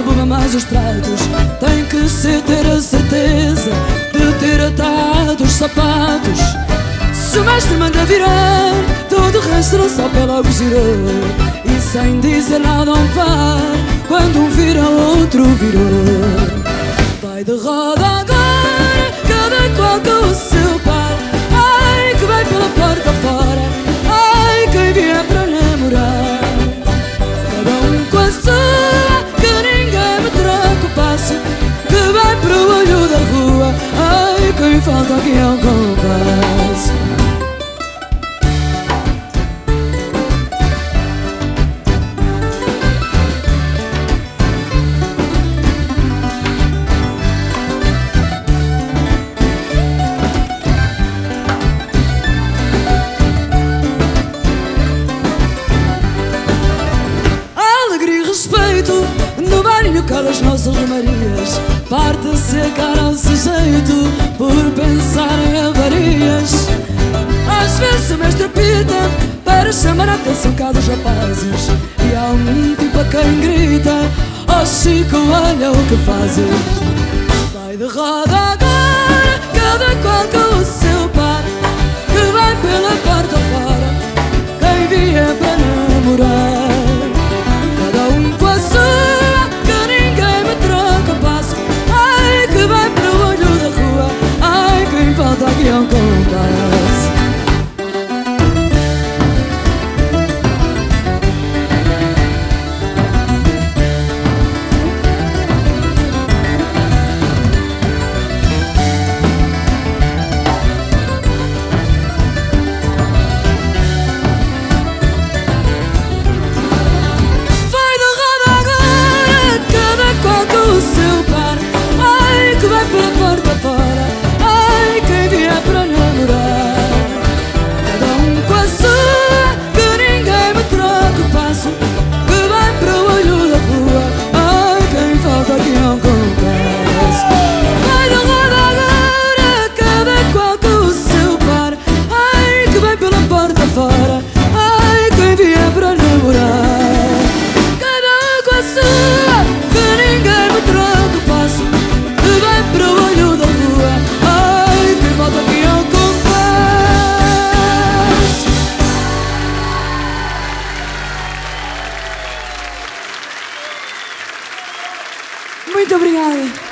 sublima mais os pratos. Tem que se ter a certeza De ter atado os sapatos. Se o mestre manda virar Todo o resto não só pela girou E sem dizer nada um par Quando um vira, outro virou. Vai de roda agora calas nossas romarias. Parte-se a cara ao sujeito Por pensar em avarias. Às vezes o mestre pita Para chamar a atenção cá dos rapazes. E há um tipo a quem grita Oh Chico, olha o que fazes. Vai de roda Muito obrigada.